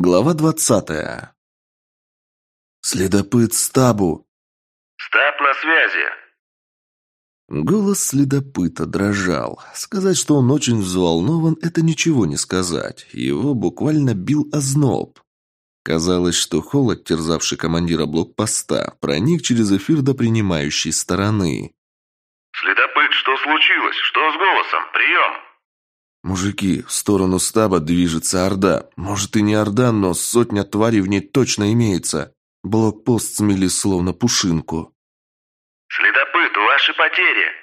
Глава двадцатая. «Следопыт Стабу!» «Стаб на связи!» Голос следопыта дрожал. Сказать, что он очень взволнован, это ничего не сказать. Его буквально бил озноб. Казалось, что холод, терзавший командира блокпоста, проник через эфир до принимающей стороны. «Следопыт, что случилось? Что с голосом? Прием!» «Мужики, в сторону стаба движется Орда. Может и не Орда, но сотня тварей в ней точно имеется. Блокпост смели словно пушинку». «Следопыт, ваши потери!»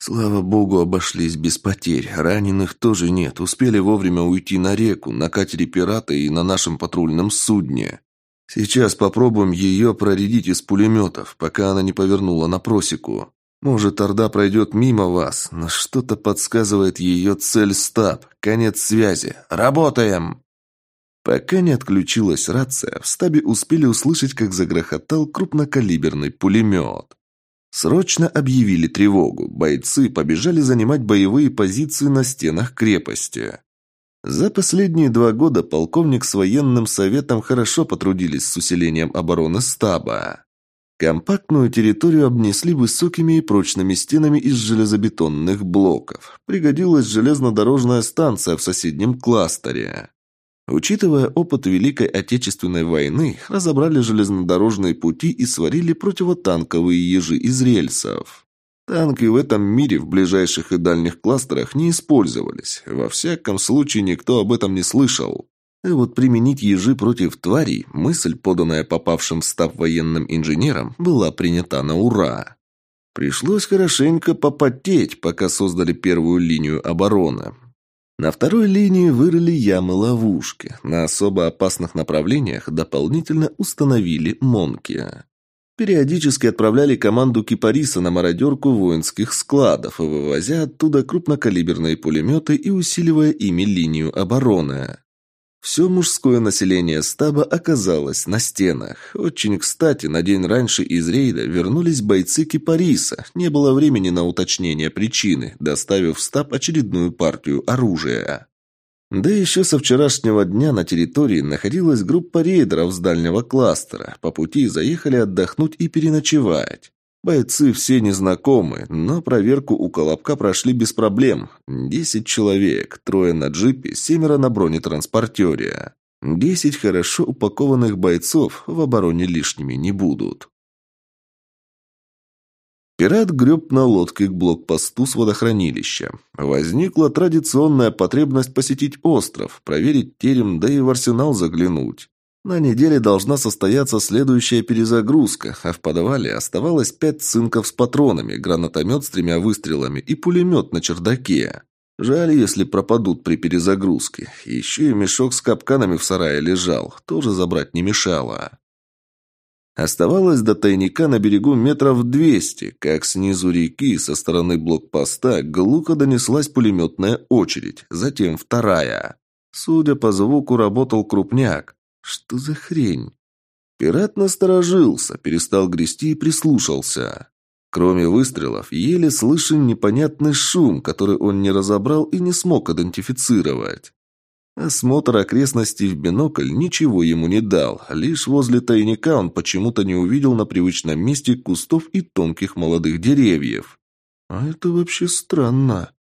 Слава богу, обошлись без потерь. Раненых тоже нет. Успели вовремя уйти на реку, на катере пирата и на нашем патрульном судне. Сейчас попробуем ее проредить из пулеметов, пока она не повернула на просеку. Может, Орда пройдет мимо вас, но что-то подсказывает ее цель стаб. Конец связи. Работаем!» Пока не отключилась рация, в стабе успели услышать, как загрохотал крупнокалиберный пулемет. Срочно объявили тревогу. Бойцы побежали занимать боевые позиции на стенах крепости. За последние два года полковник с военным советом хорошо потрудились с усилением обороны стаба. Компактную территорию обнесли высокими и прочными стенами из железобетонных блоков. Пригодилась железнодорожная станция в соседнем кластере. Учитывая опыт Великой Отечественной войны, разобрали железнодорожные пути и сварили противотанковые ежи из рельсов. Танки в этом мире в ближайших и дальних кластерах не использовались. Во всяком случае, никто об этом не слышал. А вот применить ежи против тварей, мысль, поданная попавшим в став военным инженером, была принята на ура. Пришлось хорошенько попотеть, пока создали первую линию обороны. На второй линии вырыли ямы-ловушки. На особо опасных направлениях дополнительно установили монки. Периодически отправляли команду кипариса на мародерку воинских складов, вывозя оттуда крупнокалиберные пулеметы и усиливая ими линию обороны. Все мужское население стаба оказалось на стенах. Очень кстати, на день раньше из рейда вернулись бойцы Кипариса. Не было времени на уточнение причины, доставив в стаб очередную партию оружия. Да еще со вчерашнего дня на территории находилась группа рейдеров с дальнего кластера. По пути заехали отдохнуть и переночевать. Бойцы все незнакомые, но проверку у Колобка прошли без проблем. Десять человек, трое на джипе, семеро на бронетранспортере. Десять хорошо упакованных бойцов в обороне лишними не будут. Пират греб на лодке к блокпосту с водохранилища. Возникла традиционная потребность посетить остров, проверить терем, да и в арсенал заглянуть. На неделе должна состояться следующая перезагрузка, а в подвале оставалось пять цинков с патронами, гранатомет с тремя выстрелами и пулемет на чердаке. Жаль, если пропадут при перезагрузке. Еще и мешок с капканами в сарае лежал, тоже забрать не мешало. Оставалось до тайника на берегу метров двести, как снизу реки со стороны блокпоста глухо донеслась пулеметная очередь, затем вторая. Судя по звуку, работал крупняк. Что за хрень? Пират насторожился, перестал грести и прислушался. Кроме выстрелов, еле слышен непонятный шум, который он не разобрал и не смог идентифицировать. Осмотр окрестностей в бинокль ничего ему не дал. Лишь возле тайника он почему-то не увидел на привычном месте кустов и тонких молодых деревьев. А это вообще странно.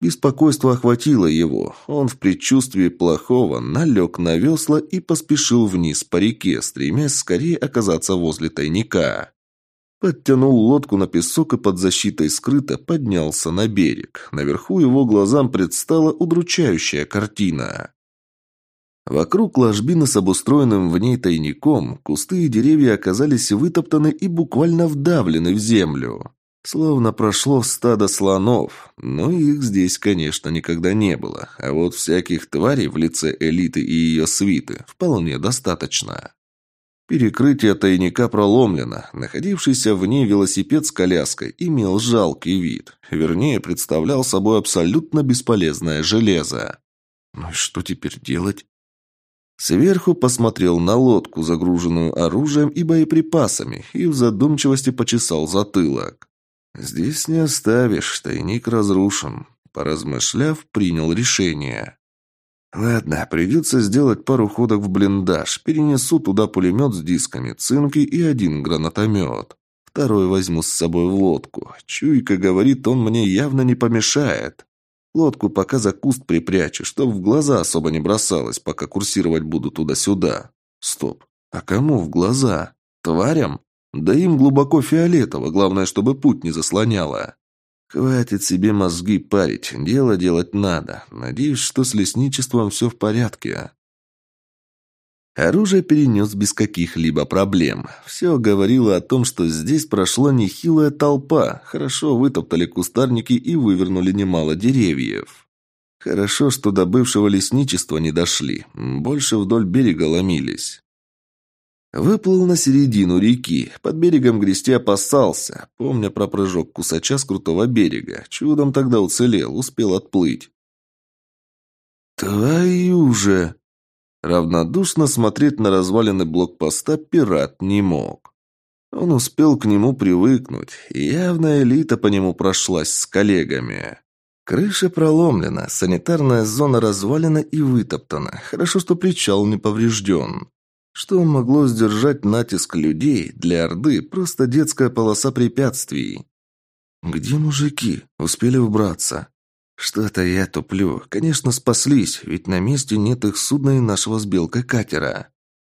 Беспокойство охватило его. Он в предчувствии плохого налег на весла и поспешил вниз по реке, стремясь скорее оказаться возле тайника. Подтянул лодку на песок и под защитой скрыто поднялся на берег. Наверху его глазам предстала удручающая картина. Вокруг ложбины с обустроенным в ней тайником кусты и деревья оказались вытоптаны и буквально вдавлены в землю. Словно прошло стадо слонов, но их здесь, конечно, никогда не было, а вот всяких тварей в лице элиты и ее свиты вполне достаточно. Перекрытие тайника проломлено. Находившийся в ней велосипед с коляской имел жалкий вид. Вернее, представлял собой абсолютно бесполезное железо. Ну и что теперь делать? Сверху посмотрел на лодку, загруженную оружием и боеприпасами, и в задумчивости почесал затылок. «Здесь не оставишь, тайник разрушен». Поразмышляв, принял решение. Ладно, придется сделать пару ходок в блиндаж. Перенесу туда пулемет с дисками, цинки и один гранатомет. Второй возьму с собой в лодку. Чуйка говорит, он мне явно не помешает. Лодку пока за куст припрячу, чтоб в глаза особо не бросалось, пока курсировать буду туда-сюда. Стоп. А кому в глаза? Тварям? Да им глубоко фиолетово, главное, чтобы путь не заслоняло. Хватит себе мозги парить, дело делать надо. Надеюсь, что с лесничеством все в порядке. Оружие перенес без каких-либо проблем. Все говорило о том, что здесь прошла нехилая толпа, хорошо вытоптали кустарники и вывернули немало деревьев. Хорошо, что до бывшего лесничества не дошли, больше вдоль берега ломились. Выплыл на середину реки. Под берегом грести опасался, помня про прыжок кусача с крутого берега. Чудом тогда уцелел, успел отплыть. «Твою же!» Равнодушно смотреть на развалины блокпоста пират не мог. Он успел к нему привыкнуть, и явная элита по нему прошлась с коллегами. Крыша проломлена, санитарная зона развалена и вытоптана. Хорошо, что причал не поврежден. Что могло сдержать натиск людей, для Орды просто детская полоса препятствий. «Где мужики? Успели убраться?» «Что-то я туплю. Конечно, спаслись, ведь на месте нет их судна и нашего с белкой катера.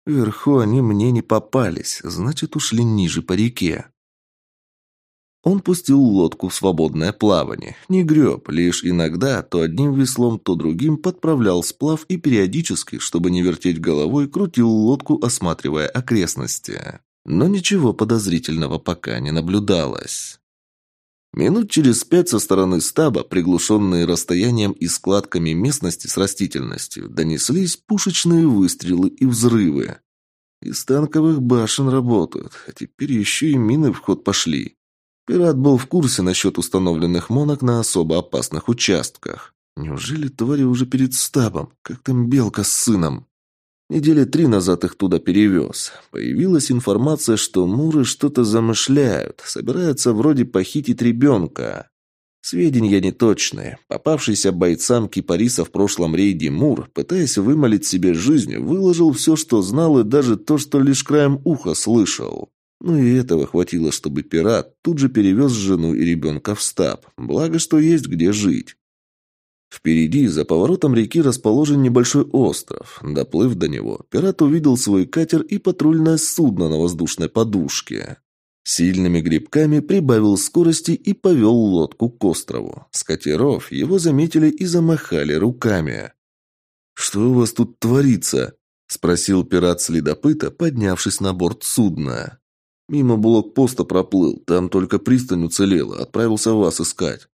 Вверху они мне не попались, значит, ушли ниже по реке». Он пустил лодку в свободное плавание. Не греб, лишь иногда то одним веслом, то другим подправлял сплав и периодически, чтобы не вертеть головой, крутил лодку, осматривая окрестности. Но ничего подозрительного пока не наблюдалось. Минут через пять со стороны стаба, приглушенные расстоянием и складками местности с растительностью, донеслись пушечные выстрелы и взрывы. Из танковых башен работают, а теперь еще и мины в ход пошли. Пират был в курсе насчет установленных монок на особо опасных участках. Неужели твари уже перед стабом, как там белка с сыном? Недели три назад их туда перевез. Появилась информация, что муры что-то замышляют, собираются вроде похитить ребенка. Сведения неточные. Попавшийся бойцам кипариса в прошлом рейде Мур, пытаясь вымолить себе жизнь, выложил все, что знал, и даже то, что лишь краем уха слышал. Ну и этого хватило, чтобы пират тут же перевез жену и ребенка в стаб. Благо, что есть где жить. Впереди, за поворотом реки, расположен небольшой остров. Доплыв до него, пират увидел свой катер и патрульное судно на воздушной подушке. Сильными грибками прибавил скорости и повел лодку к острову. С катеров его заметили и замахали руками. «Что у вас тут творится?» – спросил пират следопыта, поднявшись на борт судна. Мимо блокпоста проплыл, там только пристань уцелела, отправился вас искать.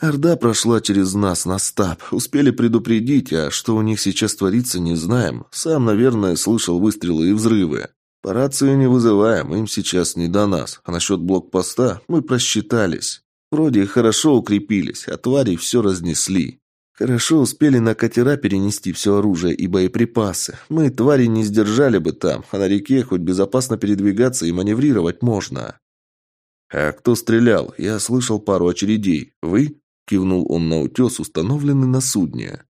Орда прошла через нас на стаб. Успели предупредить, а что у них сейчас творится, не знаем. Сам, наверное, слышал выстрелы и взрывы. По рации не вызываем, им сейчас не до нас. А насчет блокпоста мы просчитались. Вроде хорошо укрепились, а твари все разнесли. Хорошо успели на катера перенести все оружие и боеприпасы. Мы твари не сдержали бы там, а на реке хоть безопасно передвигаться и маневрировать можно. А кто стрелял? Я слышал пару очередей. Вы? Кивнул он на утес, установленный на судне.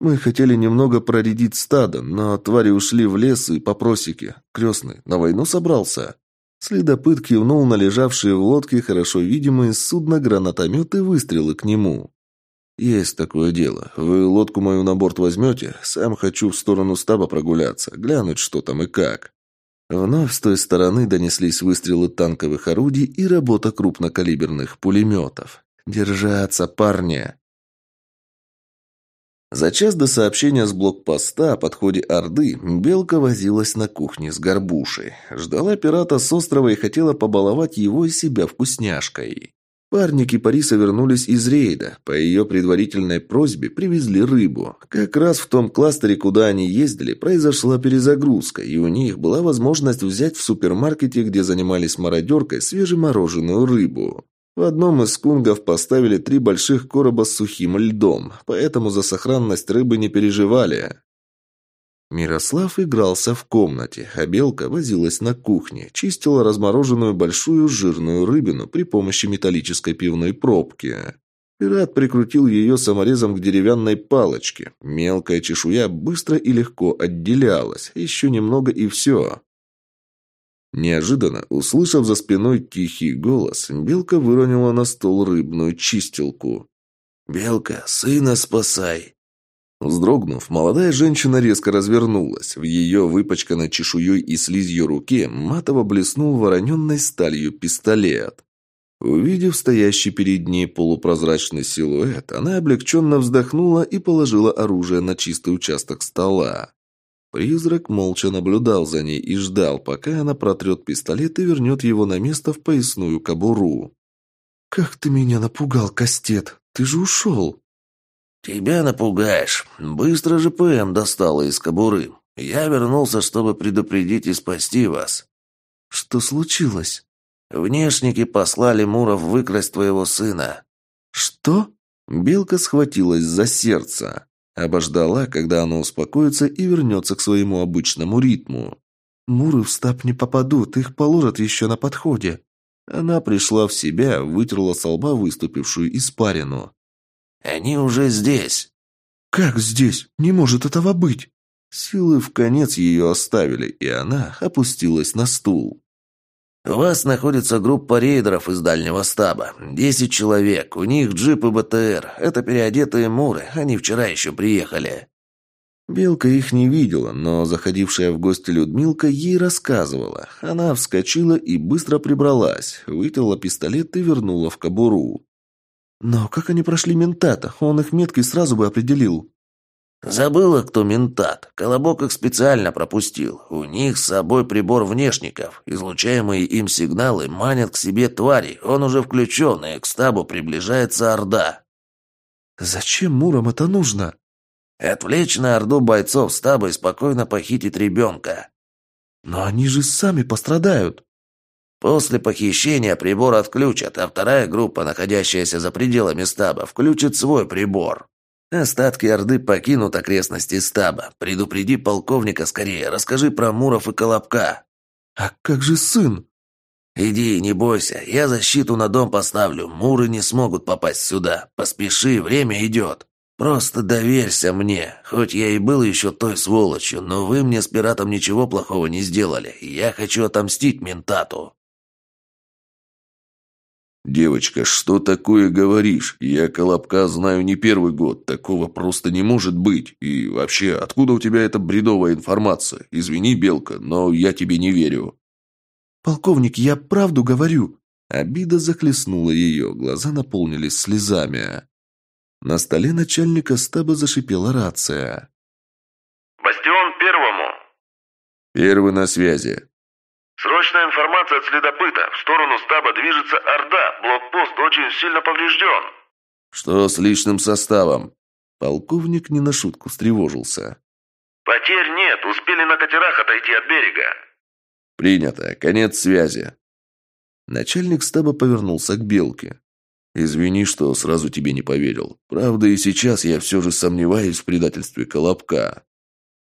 Мы хотели немного проредить стадо, но твари ушли в лес и по просеке. Крестный, на войну собрался? Следопыт кивнул на лежавшие в лодке хорошо видимые с судна гранатометы выстрелы к нему. «Есть такое дело. Вы лодку мою на борт возьмете? Сам хочу в сторону стаба прогуляться, глянуть, что там и как». Вновь с той стороны донеслись выстрелы танковых орудий и работа крупнокалиберных пулеметов. «Держаться, парни!» За час до сообщения с блокпоста о подходе Орды Белка возилась на кухне с горбушей. Ждала пирата с острова и хотела побаловать его и себя вкусняшкой. Парни Кипариса вернулись из рейда. По ее предварительной просьбе привезли рыбу. Как раз в том кластере, куда они ездили, произошла перезагрузка, и у них была возможность взять в супермаркете, где занимались мародеркой, свежемороженую рыбу. В одном из кунгов поставили три больших короба с сухим льдом, поэтому за сохранность рыбы не переживали. Мирослав игрался в комнате, а Белка возилась на кухне, чистила размороженную большую жирную рыбину при помощи металлической пивной пробки. Пират прикрутил ее саморезом к деревянной палочке. Мелкая чешуя быстро и легко отделялась. Еще немного и все. Неожиданно, услышав за спиной тихий голос, Белка выронила на стол рыбную чистилку. «Белка, сына спасай!» Вздрогнув, молодая женщина резко развернулась. В ее выпачканной чешуей и слизью руке матово блеснул вороненной сталью пистолет. Увидев стоящий перед ней полупрозрачный силуэт, она облегченно вздохнула и положила оружие на чистый участок стола. Призрак молча наблюдал за ней и ждал, пока она протрет пистолет и вернет его на место в поясную кобуру. «Как ты меня напугал, Кастет! Ты же ушел!» «Тебя напугаешь. Быстро же ПМ достала из кобуры. Я вернулся, чтобы предупредить и спасти вас». «Что случилось?» Внешники послали Муров выкрасть твоего сына». «Что?» Белка схватилась за сердце. Обождала, когда оно успокоится и вернется к своему обычному ритму. «Муры в стаб не попадут, их положат еще на подходе». Она пришла в себя, вытерла со лба выступившую испарину. «Они уже здесь». «Как здесь? Не может этого быть!» Силы в конец ее оставили, и она опустилась на стул. У вас находится группа рейдеров из дальнего стаба. Десять человек. У них джип и БТР. Это переодетые муры. Они вчера еще приехали». Белка их не видела, но заходившая в гости Людмилка ей рассказывала. Она вскочила и быстро прибралась, вытерла пистолет и вернула в кобуру. «Но как они прошли ментата? Он их меткой сразу бы определил». Забыла, кто ментат. Колобок их специально пропустил. У них с собой прибор внешников. Излучаемые им сигналы манят к себе твари. Он уже включен, и к стабу приближается Орда. Зачем Мурам это нужно? Отвлечь на Орду бойцов стаба и спокойно похитить ребенка. Но они же сами пострадают. После похищения прибор отключат, а вторая группа, находящаяся за пределами стаба, включит свой прибор. Остатки Орды покинут окрестности стаба. Предупреди полковника скорее, расскажи про Муров и Колобка». «А как же сын?» «Иди, не бойся, я защиту на дом поставлю. Муры не смогут попасть сюда. Поспеши, время идет. Просто доверься мне. Хоть я и был еще той сволочью, но вы мне с пиратом ничего плохого не сделали. Я хочу отомстить ментату». «Девочка, что такое говоришь? Я Колобка знаю не первый год. Такого просто не может быть. И вообще, откуда у тебя эта бредовая информация? Извини, Белка, но я тебе не верю». «Полковник, я правду говорю». Обида захлестнула ее, глаза наполнились слезами. На столе начальника стаба зашипела рация. «Бастион первому». «Первый на связи. Срочная информация от следопыта. В сторону стаба движется Орда. Блокпост очень сильно поврежден. Что с личным составом? Полковник не на шутку встревожился. Потерь нет. Успели на катерах отойти от берега. Принято. Конец связи. Начальник стаба повернулся к Белке. «Извини, что сразу тебе не поверил. Правда, и сейчас я все же сомневаюсь в предательстве Колобка».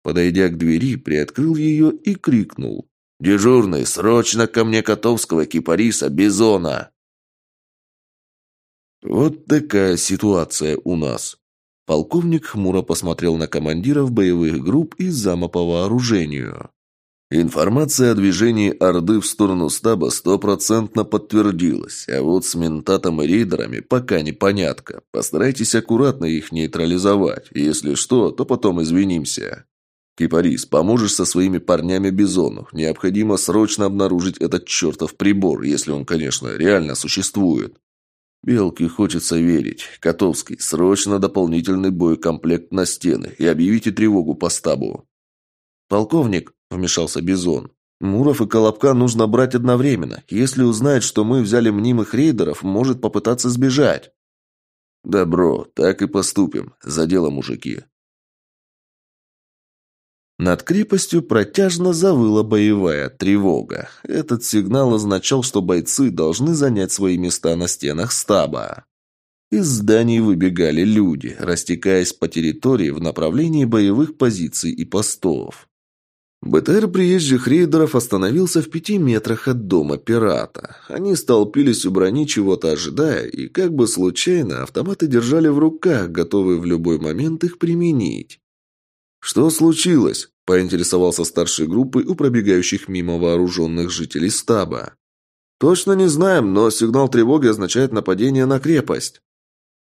Подойдя к двери, приоткрыл ее и крикнул. «Дежурный, срочно ко мне Котовского, Кипариса, Бизона!» Вот такая ситуация у нас. Полковник хмуро посмотрел на командиров боевых групп и зама по вооружению. Информация о движении Орды в сторону стаба стопроцентно подтвердилась, а вот с ментатом и рейдерами пока непонятка. Постарайтесь аккуратно их нейтрализовать. Если что, то потом извинимся. «Кипарис, поможешь со своими парнями Бизону. Необходимо срочно обнаружить этот чертов прибор, если он, конечно, реально существует». Белке хочется верить. Котовский, срочно дополнительный боекомплект на стены и объявите тревогу по стабу. «Полковник», — вмешался Бизон, — «Муров и Колобка нужно брать одновременно. Если узнает, что мы взяли мнимых рейдеров, может попытаться сбежать». «Добро, так и поступим. За дело, мужики. Над крепостью протяжно завыла боевая тревога. Этот сигнал означал, что бойцы должны занять свои места на стенах стаба. Из зданий выбегали люди, растекаясь по территории в направлении боевых позиций и постов. БТР приезжих рейдеров остановился в пяти метрах от дома пирата. Они столпились у брони, чего-то ожидая, и как бы случайно автоматы держали в руках, готовые в любой момент их применить. «Что случилось?» – поинтересовался старшей группой у пробегающих мимо вооруженных жителей стаба. «Точно не знаем, но сигнал тревоги означает нападение на крепость».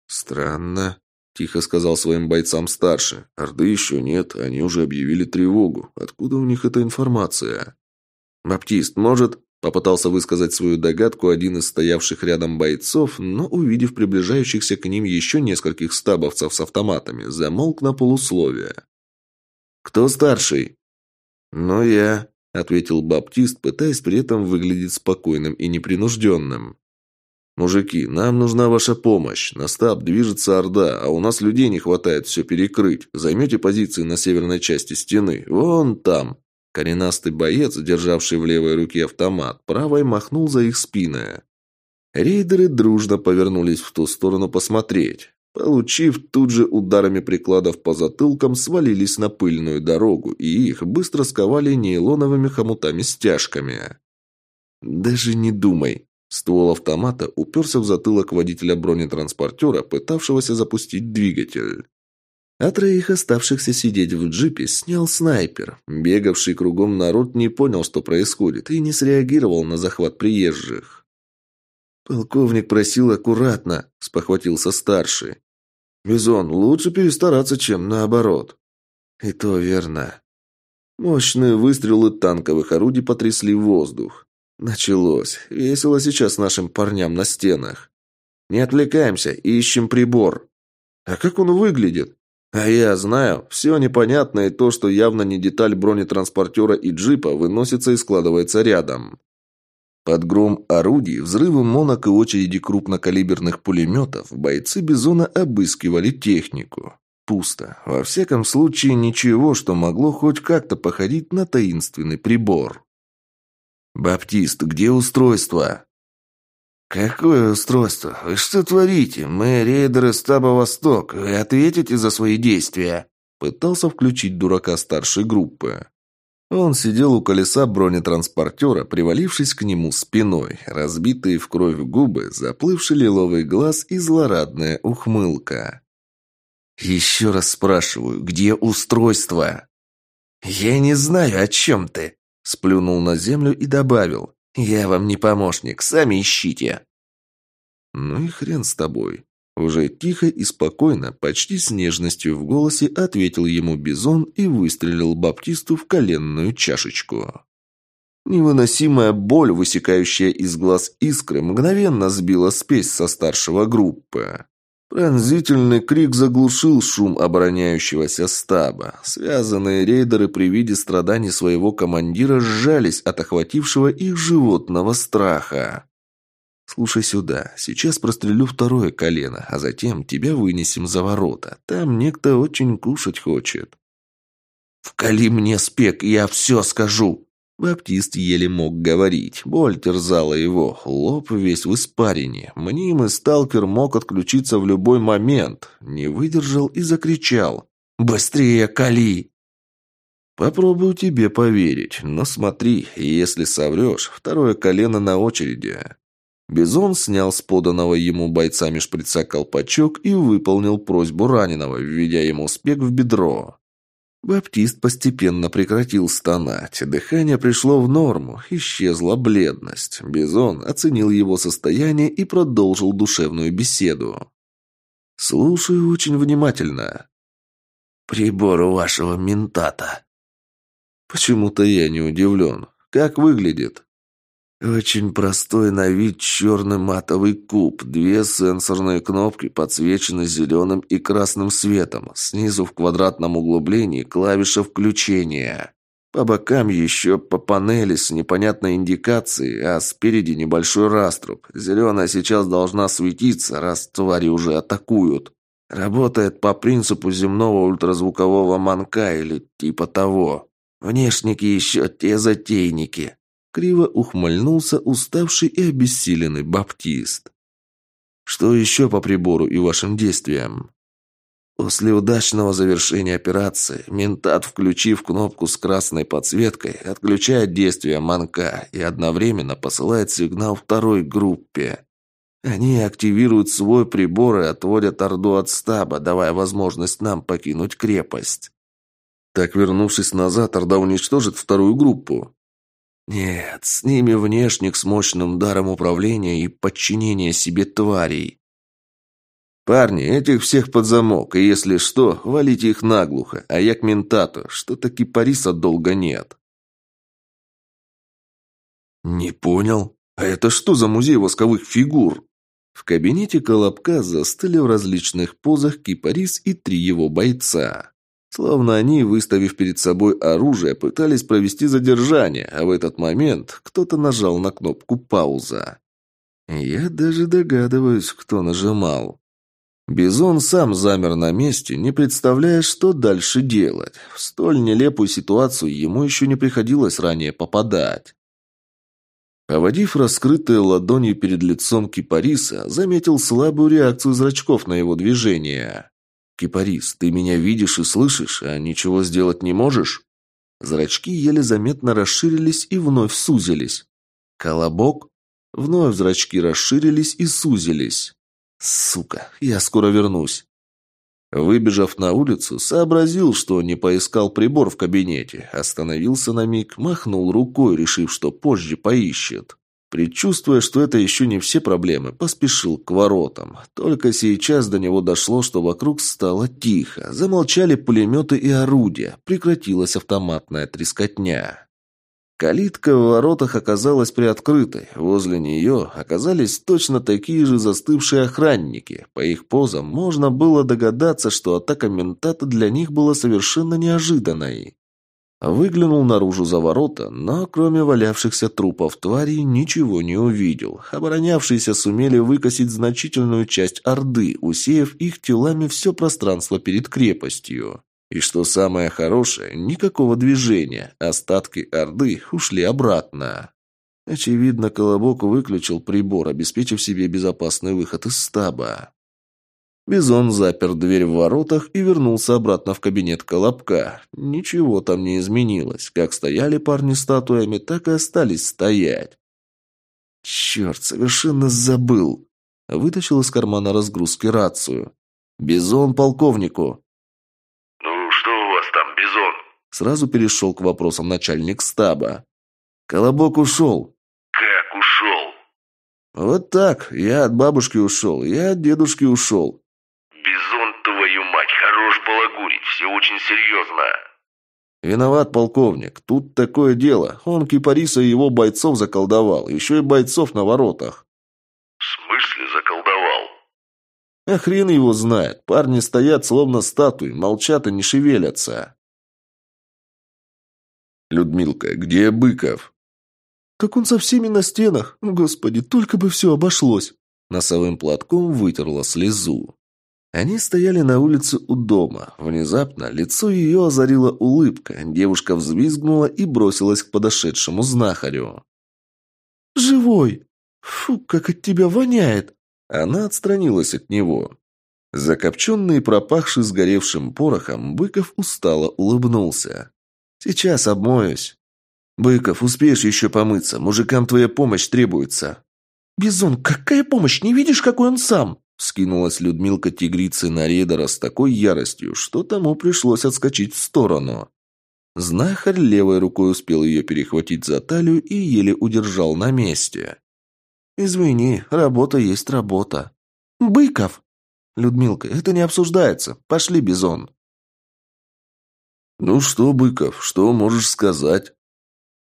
«Странно», – тихо сказал своим бойцам старший. «Орды еще нет, они уже объявили тревогу. Откуда у них эта информация?» «Баптист, может...» – попытался высказать свою догадку один из стоявших рядом бойцов, но, увидев приближающихся к ним еще нескольких стабовцев с автоматами, замолк на полусловие. «Кто старший?» «Ну, я», – ответил Баптист, пытаясь при этом выглядеть спокойным и непринужденным. «Мужики, нам нужна ваша помощь. На стаб движется Орда, а у нас людей не хватает все перекрыть. Займете позиции на северной части стены. Вон там». Коренастый боец, державший в левой руке автомат, правой махнул за их спины. Рейдеры дружно повернулись в ту сторону посмотреть. Получив тут же ударами прикладов по затылкам, свалились на пыльную дорогу, и их быстро сковали нейлоновыми хомутами-стяжками. «Даже не думай», Ствол автомата уперся в затылок водителя бронетранспортера, пытавшегося запустить двигатель. А троих оставшихся сидеть в джипе снял снайпер. Бегавший кругом народ не понял, что происходит, и не среагировал на захват приезжих. «Полковник просил аккуратно», – спохватился старший. «Бизон, лучше перестараться, чем наоборот». «И то верно». Мощные выстрелы танковых орудий потрясли воздух. Началось. Весело сейчас нашим парням на стенах. Не отвлекаемся, ищем прибор. А как он выглядит? А я знаю, все непонятно, и то, что явно не деталь бронетранспортера и джипа, выносится и складывается рядом. Под гром орудий, взрывы монок и очереди крупнокалиберных пулеметов бойцы Бизона обыскивали технику. Пусто. Во всяком случае, ничего, что могло хоть как-то походить на таинственный прибор. «Баптист, где устройство?» «Какое устройство? Вы что творите? Мы рейдеры стаба «Восток». Вы ответите за свои действия?» Пытался включить дурака старшей группы. Он сидел у колеса бронетранспортера, привалившись к нему спиной, разбитые в кровь губы, заплывший лиловый глаз и злорадная ухмылка. «Еще раз спрашиваю, где устройство?» «Я не знаю, о чем ты», Сплюнул на землю и добавил. «Я вам не помощник, сами ищите». «Ну и хрен с тобой». Уже тихо и спокойно, почти с нежностью в голосе ответил ему Бизон и выстрелил Баптисту в коленную чашечку. Невыносимая боль, высекающая из глаз искры, мгновенно сбила спесь со старшего группы. Пронзительный крик заглушил шум обороняющегося стаба. Связанные рейдеры при виде страданий своего командира сжались от охватившего их животного страха. «Слушай сюда, сейчас прострелю второе колено, а затем тебя вынесем за ворота. Там некто очень кушать хочет». «Вкали мне спек, я все скажу!» Баптист еле мог говорить. Боль терзала его, лоб весь в испарине. Мнимый сталкер мог отключиться в любой момент. Не выдержал и закричал. «Быстрее, кали!» «Попробую тебе поверить, но смотри, если соврешь, второе колено на очереди». Бизон снял с поданного ему бойцами шприца колпачок и выполнил просьбу раненого, введя ему спек в бедро. Баптист постепенно прекратил стонать. Дыхание пришло в норму, исчезла бледность. Бизон оценил его состояние и продолжил душевную беседу. «Слушаю очень внимательно». «Прибор у вашего ментата». «Почему-то я не удивлен. Как выглядит?» Очень простой на вид черный матовый куб. Две сенсорные кнопки подсвечены зеленым и красным светом. Снизу в квадратном углублении клавиша включения. По бокам еще по панели с непонятной индикацией, а спереди небольшой раструб. Зеленая сейчас должна светиться, раз твари уже атакуют. Работает по принципу земного ультразвукового манка или типа того. Внешники еще те затейники. Криво ухмыльнулся уставший и обессиленный баптист. «Что еще по прибору и вашим действиям?» После удачного завершения операции, ментат, включив кнопку с красной подсветкой, отключает действие манка и одновременно посылает сигнал второй группе. Они активируют свой прибор и отводят Орду от стаба, давая возможность нам покинуть крепость. Так, вернувшись назад, Орда уничтожит вторую группу. Нет, с ними внешник с мощным даром управления и подчинения себе тварей. «Парни, этих всех под замок, и если что, валите их наглухо, а я к ментату, что-то кипариса долго нет». «Не понял. А это что за музей восковых фигур?» В кабинете Колобка застыли в различных позах кипарис и три его бойца. Словно они, выставив перед собой оружие, пытались провести задержание, а в этот момент кто-то нажал на кнопку «Пауза». Я даже догадываюсь, кто нажимал. Бизон сам замер на месте, не представляя, что дальше делать. В столь нелепую ситуацию ему еще не приходилось ранее попадать. Поводив раскрытые ладонью перед лицом Кипариса, заметил слабую реакцию зрачков на его движение. «Кипарис, ты меня видишь и слышишь, а ничего сделать не можешь?» Зрачки еле заметно расширились и вновь сузились. «Колобок?» Вновь зрачки расширились и сузились. Сука, я скоро вернусь. Выбежав на улицу, сообразил, что не поискал прибор в кабинете. Остановился на миг, махнул рукой, решив, что позже поищет. Предчувствуя, что это еще не все проблемы, поспешил к воротам. Только сейчас до него дошло, что вокруг стало тихо. Замолчали пулеметы и орудия. Прекратилась автоматная трескотня. Калитка в воротах оказалась приоткрытой. Возле нее оказались точно такие же застывшие охранники. По их позам можно было догадаться, что атака ментата для них была совершенно неожиданной. Выглянул наружу за ворота, но кроме валявшихся трупов тварей ничего не увидел. Оборонявшиеся сумели выкосить значительную часть Орды, усеяв их телами все пространство перед крепостью. И что самое хорошее, никакого движения. Остатки Орды ушли обратно. Очевидно, Колобок выключил прибор, обеспечив себе безопасный выход из стаба. Бизон запер дверь в воротах и вернулся обратно в кабинет Колобка. Ничего там не изменилось. Как стояли парни статуями, так и остались стоять. Черт, совершенно забыл. Вытащил из кармана разгрузки рацию. «Бизон полковнику!» Сразу перешел к вопросам начальник стаба. «Колобок ушел». «Как ушел?» «Вот так. Я от бабушки ушел, я от дедушки ушел». «Бизон, твою мать, хорош балагурить, все очень серьезно». «Виноват, полковник. Тут такое дело. Он Кипариса и его бойцов заколдовал. Еще и бойцов на воротах». «В смысле заколдовал?» «А хрен его знает. Парни стоят, словно статуи, молчат и не шевелятся». «Людмилка, где Быков?» «Так он со всеми на стенах. Господи, только бы все обошлось!» Носовым платком вытерла слезу. Они стояли на улице у дома. Внезапно лицо ее озарила улыбка. Девушка взвизгнула и бросилась к подошедшему знахарю. «Живой! Фу, как от тебя воняет!» Она отстранилась от него. Закопченный и пропахший сгоревшим порохом, Быков устало улыбнулся. «Сейчас обмоюсь». «Быков, успеешь еще помыться? Мужикам твоя помощь требуется». «Бизон, какая помощь? Не видишь, какой он сам?» Скинулась Людмилка тигрицы на Редора с такой яростью, что тому пришлось отскочить в сторону. Знахарь левой рукой успел ее перехватить за талию и еле удержал на месте. «Извини, работа есть работа». «Быков!» «Людмилка, это не обсуждается. Пошли, Бизон». «Ну что, Быков, что можешь сказать?»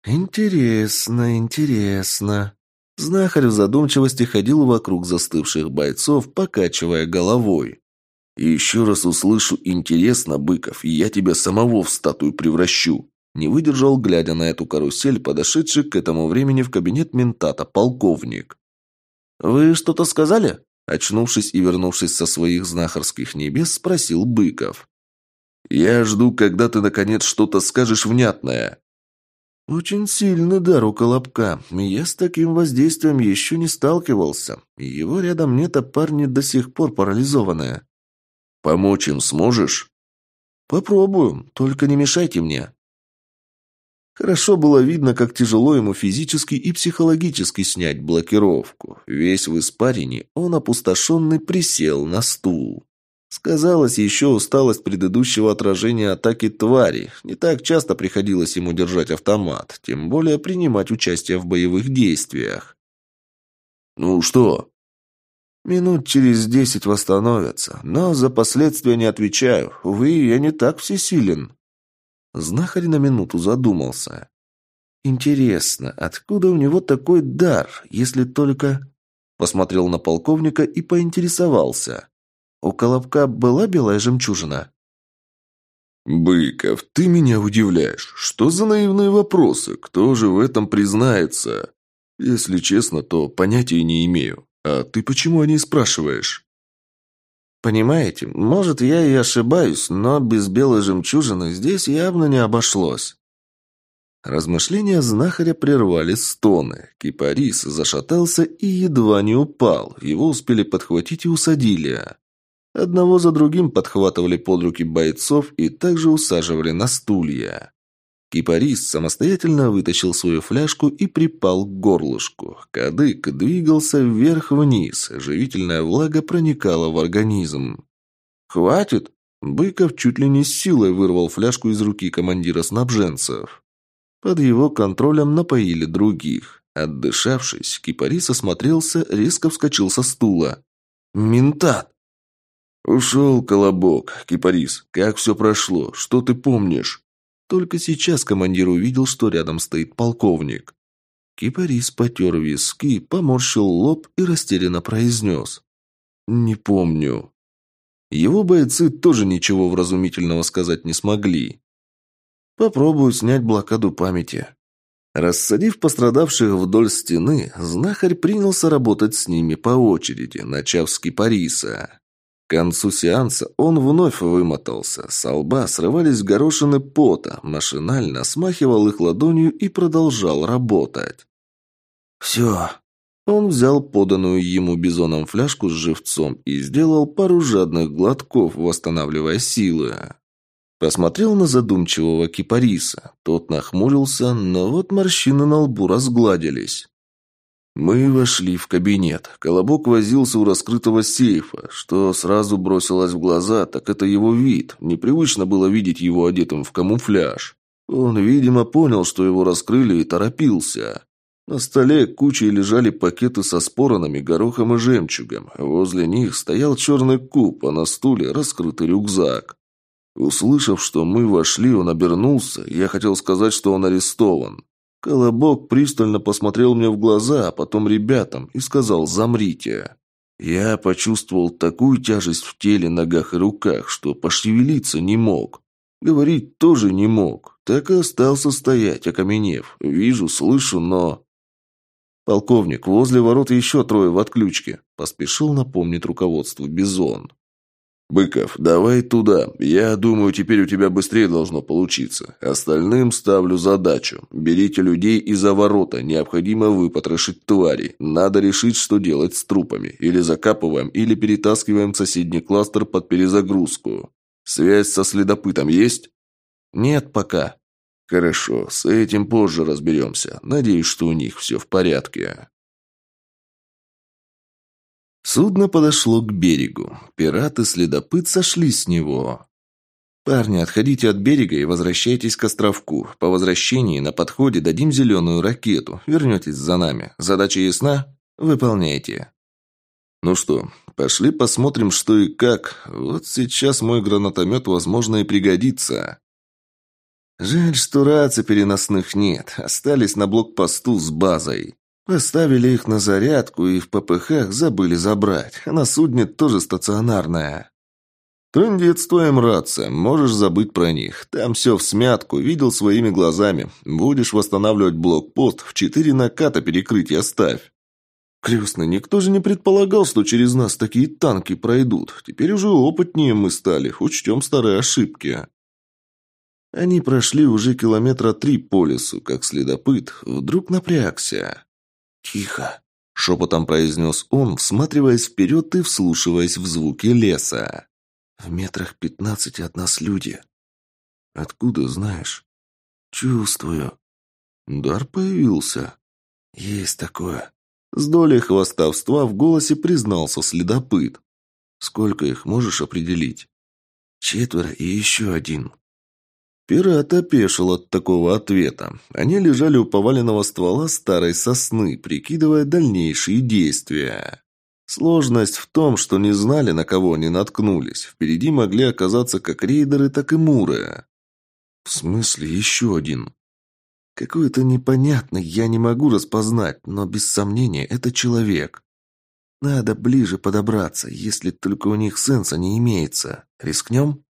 «Интересно, интересно». Знахарь в задумчивости ходил вокруг застывших бойцов, покачивая головой. «И еще раз услышу «интересно, Быков», я тебя самого в статую превращу». Не выдержал, глядя на эту карусель, подошедший к этому времени в кабинет ментата полковник. «Вы что-то сказали?» Очнувшись и вернувшись со своих знахарских небес, спросил Быков. Я жду, когда ты, наконец, что-то скажешь внятное». «Очень сильный дар у Колобка. Я с таким воздействием еще не сталкивался. Его рядом нет, а парни до сих пор парализованные». Помочь им сможешь?» «Попробую, только не мешайте мне». Хорошо было видно, как тяжело ему физически и психологически снять блокировку. Весь в испарине, он опустошенный присел на стул. Сказалась еще усталость предыдущего отражения атаки твари. Не так часто приходилось ему держать автомат, тем более принимать участие в боевых действиях. «Ну что?» «Минут через десять восстановятся, но за последствия не отвечаю. Увы, я не так всесилен». Знахарь на минуту задумался. «Интересно, откуда у него такой дар, если только...» Посмотрел на полковника и поинтересовался. У Колобка была белая жемчужина?» «Быков, ты меня удивляешь. Что за наивные вопросы? Кто же в этом признается? Если честно, то понятия не имею. А ты почему о ней спрашиваешь?» «Понимаете, может, я и ошибаюсь, но без белой жемчужины здесь явно не обошлось». Размышления знахаря прервали стоны. Кипарис зашатался и едва не упал. Его успели подхватить и усадили. Одного за другим подхватывали под руки бойцов и также усаживали на стулья. Кипарис самостоятельно вытащил свою фляжку и припал к горлышку. Кадык двигался вверх-вниз, живительная влага проникала в организм. «Хватит!» Быков чуть ли не с силой вырвал фляжку из руки командира снабженцев. Под его контролем напоили других. Отдышавшись, Кипарис осмотрелся, резко вскочил со стула. «Ментат!» «Ушел, Колобок. Кипарис, как все прошло? Что ты помнишь?» Только сейчас командир увидел, что рядом стоит полковник. Кипарис потер виски, поморщил лоб и растерянно произнес. «Не помню». Его бойцы тоже ничего вразумительного сказать не смогли. «Попробую снять блокаду памяти». Рассадив пострадавших вдоль стены, знахарь принялся работать с ними по очереди, начав с кипариса. К концу сеанса он вновь вымотался. С лба срывались горошины пота, машинально смахивал их ладонью и продолжал работать. «Все». Он взял поданную ему бизоном фляжку с живцом и сделал пару жадных глотков, восстанавливая силы. Посмотрел на задумчивого кипариса. Тот нахмурился, но вот морщины на лбу разгладились. Мы вошли в кабинет. Колобок возился у раскрытого сейфа. Что сразу бросилось в глаза, так это его вид. Непривычно было видеть его одетым в камуфляж. Он, видимо, понял, что его раскрыли и торопился. На столе кучей лежали пакеты со споронами, горохом и жемчугом. Возле них стоял черный куб, а на стуле раскрытый рюкзак. Услышав, что мы вошли, он обернулся. Я хотел сказать, что он арестован. Колобок пристально посмотрел мне в глаза, а потом ребятам, и сказал «замрите». Я почувствовал такую тяжесть в теле, ногах и руках, что пошевелиться не мог. Говорить тоже не мог. Так и остался стоять, окаменев. Вижу, слышу, но... «Полковник, возле ворот еще трое в отключке», – поспешил напомнить руководству Бизон. «Быков, давай туда. Я думаю, теперь у тебя быстрее должно получиться. Остальным ставлю задачу. Берите людей из-за ворота. Необходимо выпотрошить твари. Надо решить, что делать с трупами. Или закапываем, или перетаскиваем в соседний кластер под перезагрузку. Связь со следопытом есть?» «Нет пока». «Хорошо, с этим позже разберемся. Надеюсь, что у них все в порядке». Судно подошло к берегу. Пираты следопыт сошли с него. «Парни, отходите от берега и возвращайтесь к островку. По возвращении на подходе дадим зеленую ракету. Вернетесь за нами. Задача ясна? Выполняйте». «Ну что, пошли посмотрим, что и как. Вот сейчас мой гранатомет, возможно, и пригодится». Жаль, что раций переносных нет. Остались на блокпосту с базой. Поставили их на зарядку и в ППХ забыли забрать. На судне тоже стационарная. Трындец твоим рация, можешь забыть про них. Там все в смятку, видел своими глазами. Будешь восстанавливать блокпост, в четыре наката перекрытия ставь. Крестный, никто же не предполагал, что через нас такие танки пройдут. Теперь уже опытнее мы стали, учтем старые ошибки. Они прошли уже километра три по лесу, как следопыт, вдруг напрягся. «Тихо!» – шепотом произнес он, всматриваясь вперед и вслушиваясь в звуки леса. В метрах пятнадцати от нас люди. Откуда знаешь? Чувствую. Дар появился. Есть такое. С долей хвостовства в голосе признался следопыт. Сколько их можешь определить? Четверо и еще один. Пират опешил от такого ответа. Они лежали у поваленного ствола старой сосны, прикидывая дальнейшие действия. Сложность в том, что не знали, на кого они наткнулись. Впереди могли оказаться как рейдеры, так и муры. В смысле еще один? Какой-то непонятный, я не могу распознать, но без сомнения это человек. Надо ближе подобраться, если только у них сенса не имеется. Рискнем?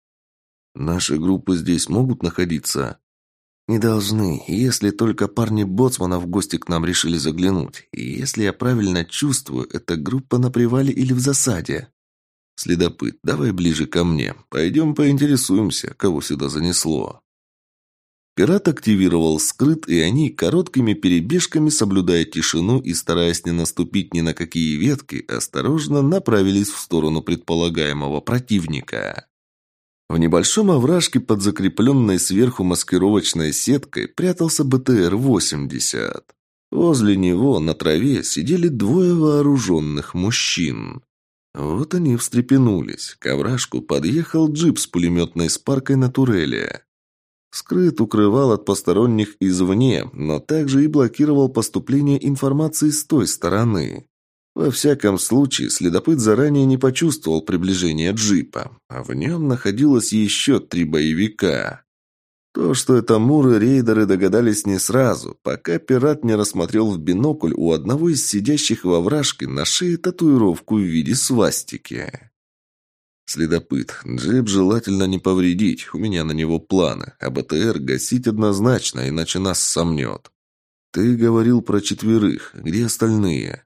Наши группы здесь могут находиться? Не должны, если только парни Боцмана в гости к нам решили заглянуть. И если я правильно чувствую, это группа на привале или в засаде. Следопыт, давай ближе ко мне. Пойдем поинтересуемся, кого сюда занесло. Пират активировал скрыт, и они, короткими перебежками, соблюдая тишину и стараясь не наступить ни на какие ветки, осторожно направились в сторону предполагаемого противника. В небольшом овражке под закрепленной сверху маскировочной сеткой прятался БТР-80. Возле него на траве сидели двое вооруженных мужчин. Вот они встрепенулись. К овражку подъехал джип с пулеметной спаркой на турели. Скрыт укрывал от посторонних извне, но также и блокировал поступление информации с той стороны. Во всяком случае, следопыт заранее не почувствовал приближения джипа, а в нем находилось еще три боевика. То, что это муры, рейдеры догадались не сразу, пока пират не рассмотрел в бинокль у одного из сидящих во вражке на шее татуировку в виде свастики. Следопыт, джип желательно не повредить, у меня на него планы, а БТР гасить однозначно, иначе нас сомнет. Ты говорил про четверых, где остальные?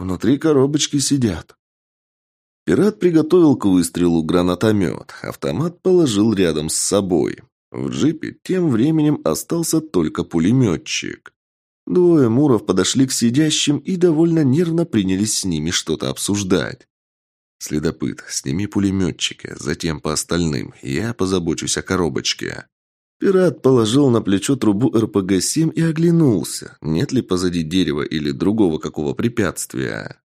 Внутри коробочки сидят. Пират приготовил к выстрелу гранатомет. Автомат положил рядом с собой. В джипе тем временем остался только пулеметчик. Двое муров подошли к сидящим и довольно нервно принялись с ними что-то обсуждать. «Следопыт, сними пулеметчика, затем по остальным. Я позабочусь о коробочке». Пират положил на плечо трубу РПГ-7 и оглянулся, нет ли позади дерева или другого какого препятствия.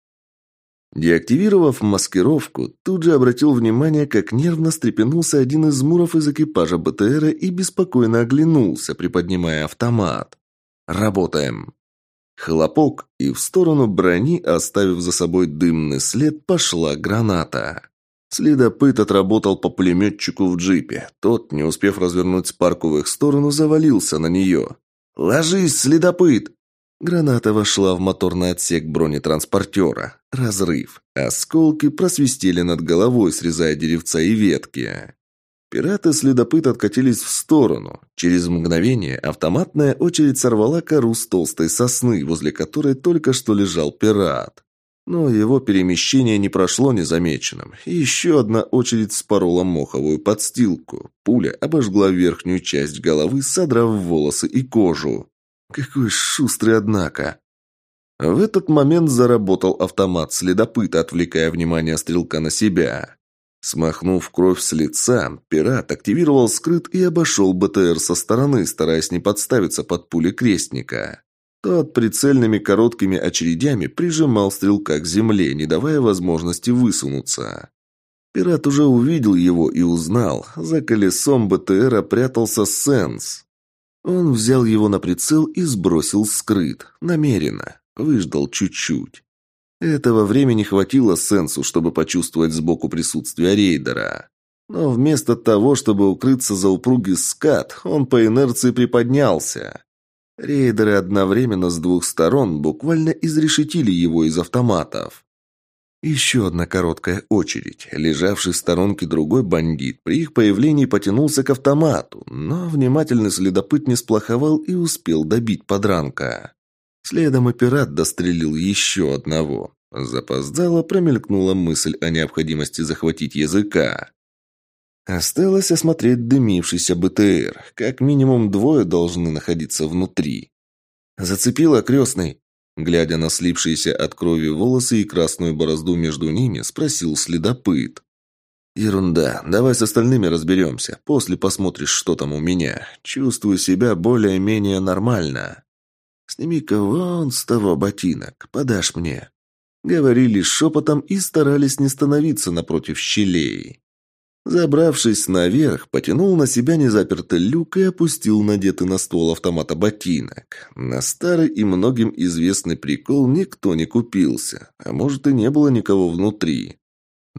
Деактивировав маскировку, тут же обратил внимание, как нервно стрепенулся один из муров из экипажа БТРа и беспокойно оглянулся, приподнимая автомат. «Работаем!» Хлопок, и в сторону брони, оставив за собой дымный след, пошла граната. Следопыт отработал по пулеметчику в джипе. Тот, не успев развернуть спарку в их сторону, завалился на нее. «Ложись, следопыт!» Граната вошла в моторный отсек бронетранспортера. Разрыв. Осколки просвистели над головой, срезая деревца и ветки. Пираты-следопыт откатились в сторону. Через мгновение автоматная очередь сорвала кору с толстой сосны, возле которой только что лежал пират. Но его перемещение не прошло незамеченным. еще одна очередь спорола моховую подстилку. Пуля обожгла верхнюю часть головы, содрав волосы и кожу. Какой шустрый, однако. В этот момент заработал автомат следопыта, отвлекая внимание стрелка на себя. Смахнув кровь с лица, пират активировал скрыт и обошел БТР со стороны, стараясь не подставиться под пули крестника. Тот прицельными короткими очередями прижимал стрелка к земле, не давая возможности высунуться. Пират уже увидел его и узнал. За колесом БТРа прятался Сенс. Он взял его на прицел и сбросил скрыт. Намеренно. Выждал чуть-чуть. Этого времени хватило Сенсу, чтобы почувствовать сбоку присутствие рейдера. Но вместо того, чтобы укрыться за упругий скат, он по инерции приподнялся. Рейдеры одновременно с двух сторон буквально изрешетили его из автоматов. Еще одна короткая очередь. Лежавший в сторонке другой бандит при их появлении потянулся к автомату, но внимательный следопыт не сплоховал и успел добить подранка. Следом и пират дострелил еще одного. Запоздало промелькнула мысль о необходимости захватить языка. Осталось осмотреть дымившийся БТР. Как минимум двое должны находиться внутри. «Зацепила крестный?» Глядя на слипшиеся от крови волосы и красную борозду между ними, спросил следопыт. Ерунда. Давай с остальными разберемся. После посмотришь, что там у меня. Чувствую себя более-менее нормально. Сними-ка вон с того ботинок. Подашь мне. Говорили шепотом и старались не становиться напротив щелей. Забравшись наверх, потянул на себя незапертый люк и опустил надетый на ствол автомата ботинок. На старый и многим известный прикол никто не купился, а может и не было никого внутри.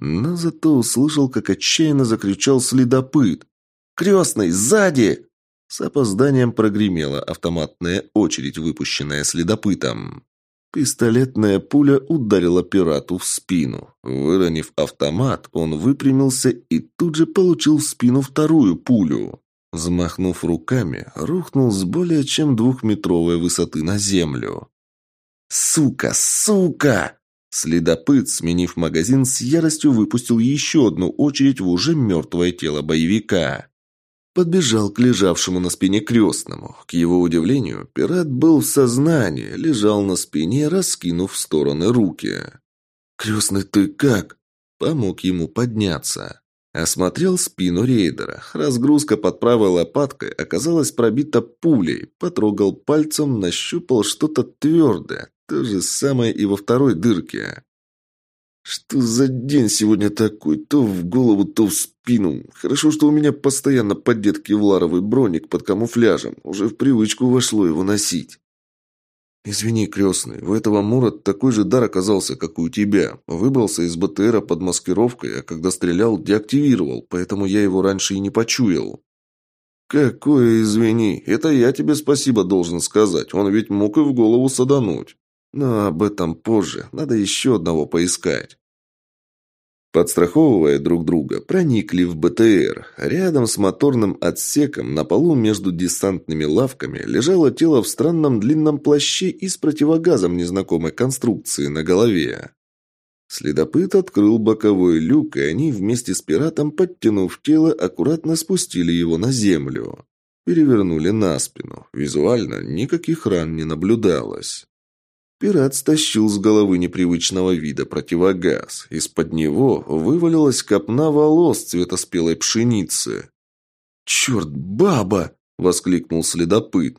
Но зато услышал, как отчаянно закричал следопыт. «Крестный, сзади!» С опозданием прогремела автоматная очередь, выпущенная следопытом. Пистолетная пуля ударила пирату в спину. Выронив автомат, он выпрямился и тут же получил в спину вторую пулю. Взмахнув руками, рухнул с более чем двухметровой высоты на землю. «Сука! Сука!» Следопыт, сменив магазин, с яростью выпустил еще одну очередь в уже мертвое тело боевика. Подбежал к лежавшему на спине крестному. К его удивлению, пират был в сознании, лежал на спине, раскинув в стороны руки. «Крестный, ты как?» Помог ему подняться. Осмотрел спину рейдера. Разгрузка под правой лопаткой оказалась пробита пулей. Потрогал пальцем, нащупал что-то твердое. То же самое и во второй дырке. Что за день сегодня такой? То в голову, то в спину. Хорошо, что у меня постоянно поддет кевларовый броник под камуфляжем. Уже в привычку вошло его носить. «Извини, крестный, у этого Мура такой же дар оказался, как и у тебя. Выбрался из БТРа под маскировкой, а когда стрелял, деактивировал, поэтому я его раньше и не почуял». «Какое извини? Это я тебе спасибо должен сказать. Он ведь мог и в голову садануть». Но об этом позже. Надо еще одного поискать. Подстраховывая друг друга, проникли в БТР. Рядом с моторным отсеком на полу между десантными лавками лежало тело в странном длинном плаще и с противогазом незнакомой конструкции на голове. Следопыт открыл боковой люк, и они вместе с пиратом, подтянув тело, аккуратно спустили его на землю. Перевернули на спину. Визуально никаких ран не наблюдалось. Пират стащил с головы непривычного вида противогаз. Из-под него вывалилась копна волос цвета спелой пшеницы. «Черт, баба!» — воскликнул следопыт.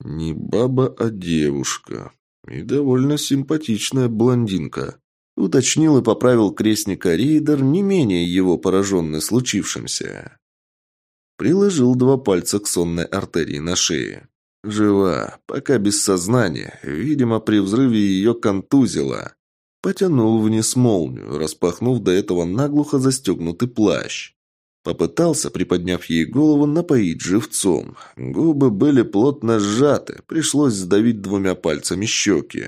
«Не баба, а девушка. И довольно симпатичная блондинка», — уточнил и поправил крестника рейдер, не менее его пораженный случившимся. Приложил два пальца к сонной артерии на шее. Жива, пока без сознания. Видимо, при взрыве ее контузило. Потянул вниз молнию, распахнув до этого наглухо застегнутый плащ. Попытался, приподняв ей голову, напоить живцом. Губы были плотно сжаты, пришлось сдавить двумя пальцами щеки.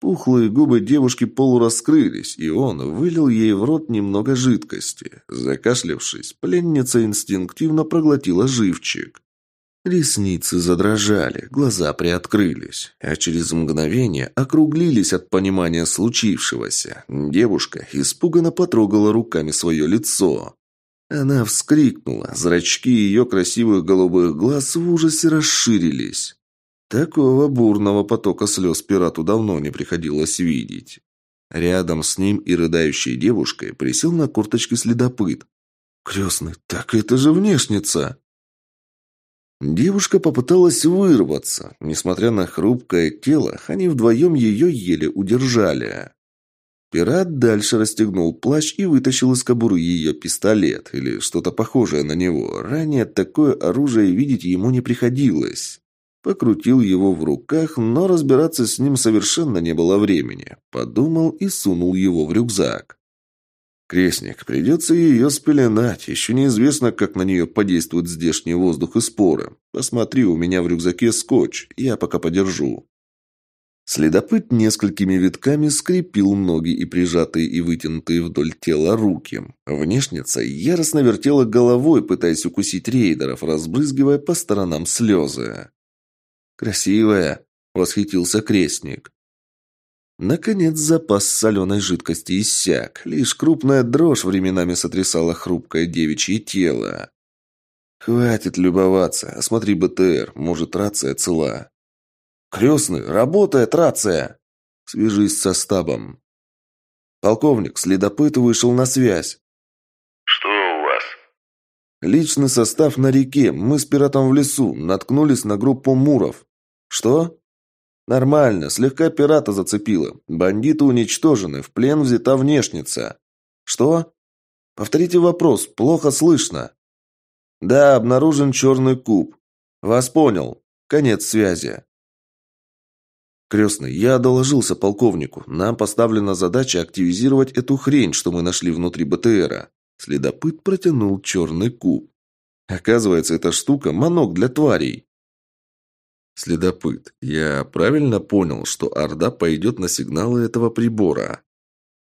Пухлые губы девушки полураскрылись, и он вылил ей в рот немного жидкости. Закашлявшись, пленница инстинктивно проглотила живчик. Ресницы задрожали, глаза приоткрылись, а через мгновение округлились от понимания случившегося. Девушка испуганно потрогала руками свое лицо. Она вскрикнула, зрачки ее красивых голубых глаз в ужасе расширились. Такого бурного потока слез пирату давно не приходилось видеть. Рядом с ним и рыдающей девушкой присел на курточке следопыт. «Крестный, так это же внешница!» Девушка попыталась вырваться. Несмотря на хрупкое тело, они вдвоем ее еле удержали. Пират дальше расстегнул плащ и вытащил из кобуры ее пистолет, или что-то похожее на него. Ранее такое оружие видеть ему не приходилось. Покрутил его в руках, но разбираться с ним совершенно не было времени. Подумал и сунул его в рюкзак. Крестник, придется ее спеленать. Еще неизвестно, как на нее подействует здешний воздух и споры. Посмотри, у меня в рюкзаке скотч. Я пока подержу. Следопыт несколькими витками скрепил ноги и прижатые и вытянутые вдоль тела руки. Внешница яростно вертела головой, пытаясь укусить рейдеров, разбрызгивая по сторонам слезы. «Красивая!» — восхитился крестник. Наконец запас соленой жидкости иссяк. Лишь крупная дрожь временами сотрясала хрупкое девичье тело. «Хватит любоваться. Осмотри БТР. Может, рация цела». «Крестный, работает рация!» «Свяжись со стабом». «Полковник, следопыт вышел на связь». Личный состав на реке. Мы с пиратом в лесу. Наткнулись на группу муров. Что? Нормально. Слегка пирата зацепило. Бандиты уничтожены. В плен взята внешница. Что? Повторите вопрос. Плохо слышно. Да, обнаружен черный куб. Вас понял. Конец связи. Крестный, я доложился полковнику. Нам поставлена задача активизировать эту хрень, что мы нашли внутри БТРа. Следопыт протянул черный куб. Оказывается, эта штука – манок для тварей. Следопыт, я правильно понял, что Орда пойдет на сигналы этого прибора?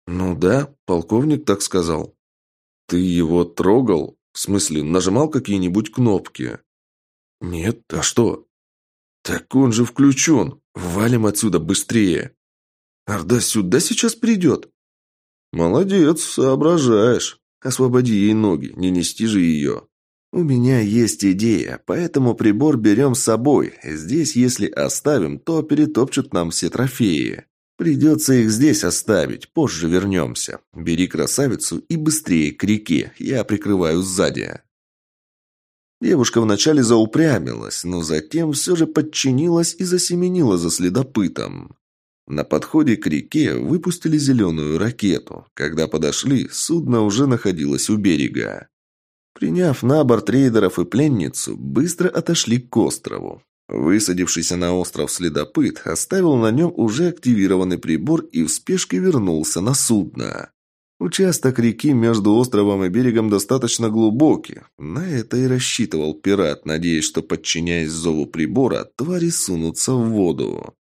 Ну да, полковник так сказал. Ты его трогал? В смысле, нажимал какие-нибудь кнопки? Нет, а что? Так он же включен. Валим отсюда быстрее. Орда сюда сейчас придет. Молодец, соображаешь. Освободи ей ноги, не нести же ее. У меня есть идея, поэтому прибор берем с собой. Здесь, если оставим, то перетопчут нам все трофеи. Придется их здесь оставить, позже вернемся. Бери красавицу и быстрее к реке, я прикрываю сзади. Девушка вначале заупрямилась, но затем все же подчинилась и засеменила за следопытом. На подходе к реке выпустили зеленую ракету. Когда подошли, судно уже находилось у берега. Приняв на борт рейдеров и пленницу, быстро отошли к острову. Высадившийся на остров следопыт оставил на нем уже активированный прибор и в спешке вернулся на судно. Участок реки между островом и берегом достаточно глубокий. На это и рассчитывал пират, надеясь, что, подчиняясь зову прибора, твари сунутся в воду.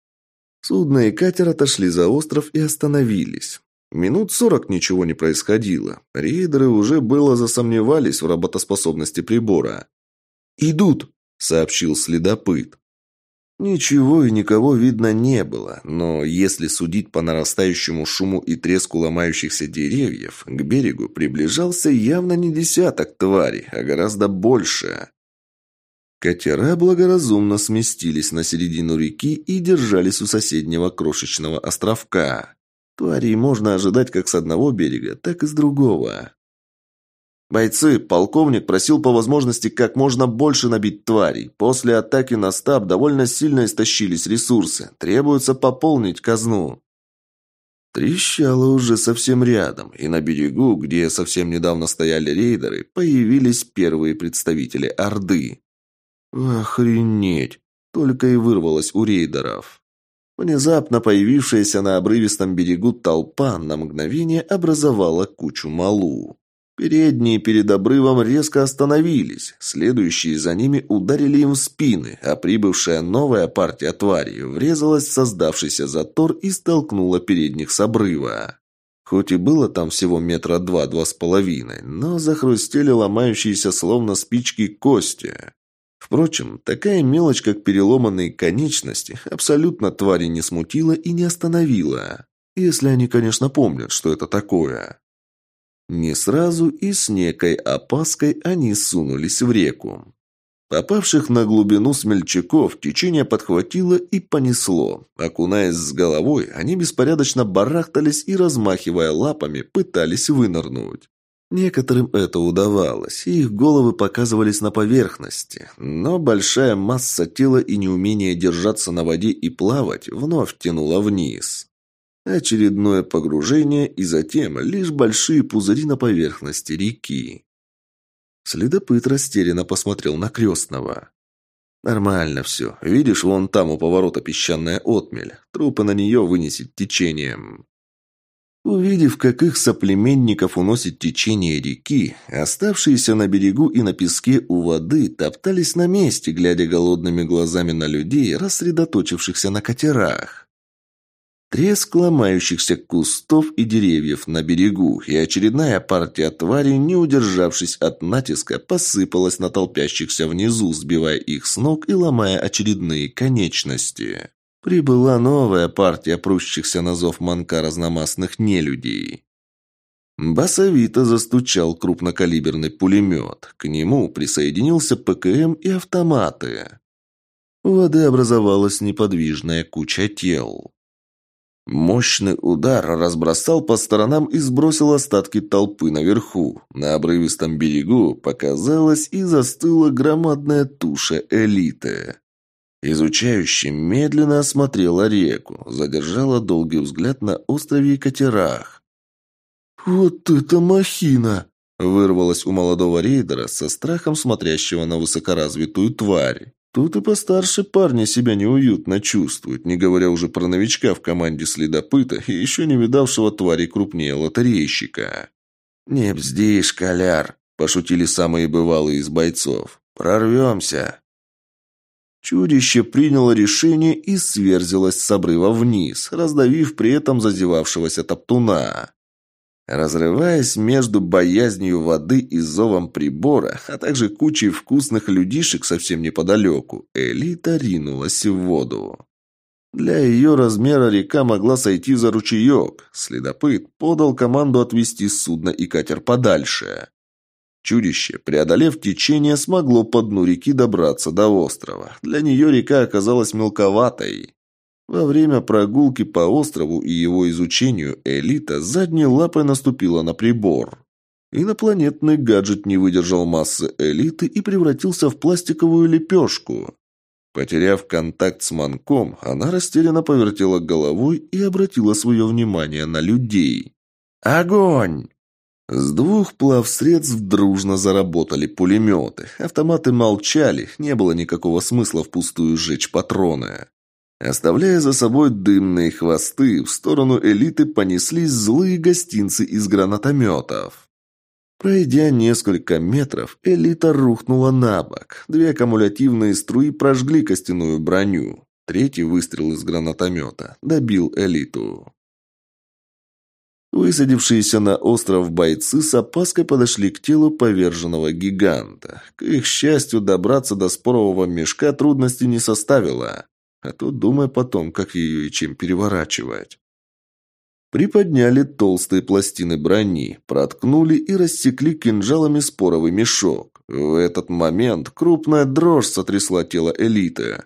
Судно и катер отошли за остров и остановились. Минут сорок ничего не происходило. Рейдеры уже было засомневались в работоспособности прибора. «Идут!» – сообщил следопыт. Ничего и никого видно не было, но если судить по нарастающему шуму и треску ломающихся деревьев, к берегу приближался явно не десяток тварей, а гораздо больше. Катера благоразумно сместились на середину реки и держались у соседнего крошечного островка. Тварей можно ожидать как с одного берега, так и с другого. «Бойцы, полковник просил по возможности как можно больше набить тварей. После атаки на стаб довольно сильно истощились ресурсы. Требуется пополнить казну». Трещало уже совсем рядом, и на берегу, где совсем недавно стояли рейдеры, появились первые представители Орды. «Охренеть!» – только и вырвалось у рейдеров. Внезапно появившаяся на обрывистом берегу толпа на мгновение образовала кучу малу. Передние перед обрывом резко остановились, следующие за ними ударили им в спины, а прибывшая новая партия тварей врезалась в создавшийся затор и столкнула передних с обрыва. Хоть и было там всего метра два-два с половиной, но захрустели ломающиеся словно спички кости. Впрочем, такая мелочь, как переломанные конечности, абсолютно твари не смутила и не остановила. Если они, конечно, помнят, что это такое. Не сразу и с некой опаской они сунулись в реку. Попавших на глубину смельчаков течение подхватило и понесло. Окунаясь с головой, они беспорядочно барахтались и, размахивая лапами, пытались вынырнуть. Некоторым это удавалось, и их головы показывались на поверхности, но большая масса тела и неумение держаться на воде и плавать вновь тянула вниз. Очередное погружение и затем лишь большие пузыри на поверхности реки. Следопыт растерянно посмотрел на крестного. «Нормально все. Видишь, вон там у поворота песчаная отмель. Трупы на нее вынесет течением». Увидев, как их соплеменников уносит течение реки, оставшиеся на берегу и на песке у воды топтались на месте, глядя голодными глазами на людей, рассредоточившихся на катерах. Треск ломающихся кустов и деревьев на берегу, и очередная партия тварей, не удержавшись от натиска, посыпалась на толпящихся внизу, сбивая их с ног и ломая очередные конечности. Прибыла новая партия прущихся на зов манка разномастных нелюдей. Басовито застучал крупнокалиберный пулемет. К нему присоединился ПКМ и автоматы. У воды образовалась неподвижная куча тел. Мощный удар разбросал по сторонам и сбросил остатки толпы наверху. На обрывистом берегу показалась и застыла громадная туша элиты. Изучающий медленно осмотрела реку, задержала долгий взгляд на острове и катерах. «Вот это махина!» – вырвалось у молодого рейдера со страхом смотрящего на высокоразвитую тварь. Тут и постарше парни себя неуютно чувствуют, не говоря уже про новичка в команде следопыта и еще не видавшего твари крупнее лотерейщика. «Не бзди, школяр!» – пошутили самые бывалые из бойцов. «Прорвемся!» Чудище приняло решение и сверзилось с обрыва вниз, раздавив при этом зазевавшегося топтуна. Разрываясь между боязнью воды и зовом прибора, а также кучей вкусных людишек совсем неподалеку, элита ринулась в воду. Для ее размера река могла сойти за ручеек. Следопыт подал команду отвести судно и катер подальше. Чудище, преодолев течение, смогло по дну реки добраться до острова. Для нее река оказалась мелковатой. Во время прогулки по острову и его изучению элита задней лапой наступила на прибор. Инопланетный гаджет не выдержал массы элиты и превратился в пластиковую лепешку. Потеряв контакт с манком, она растерянно повертела головой и обратила свое внимание на людей. «Огонь!» С двух плавсредств дружно заработали пулеметы. Автоматы молчали, не было никакого смысла впустую сжечь патроны. Оставляя за собой дымные хвосты, в сторону элиты понеслись злые гостинцы из гранатометов. Пройдя несколько метров, элита рухнула на бок. Две кумулятивные струи прожгли костяную броню. Третий выстрел из гранатомета добил элиту. Высадившиеся на остров бойцы с опаской подошли к телу поверженного гиганта. К их счастью, добраться до спорового мешка трудности не составило. А то думай потом, как ее и чем переворачивать. Приподняли толстые пластины брони, проткнули и рассекли кинжалами споровый мешок. В этот момент крупная дрожь сотрясла тело элиты.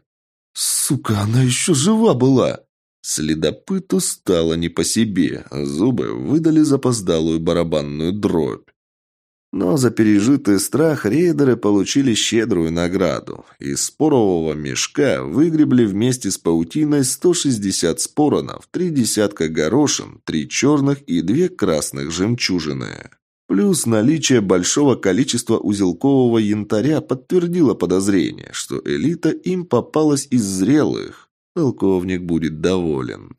«Сука, она еще жива была!» Следопыту стало не по себе, зубы выдали запоздалую барабанную дробь. Но за пережитый страх рейдеры получили щедрую награду. Из спорового мешка выгребли вместе с паутиной 160 споронов, три десятка горошин, три черных и две красных жемчужины. Плюс наличие большого количества узелкового янтаря подтвердило подозрение, что элита им попалась из зрелых. Полковник будет доволен.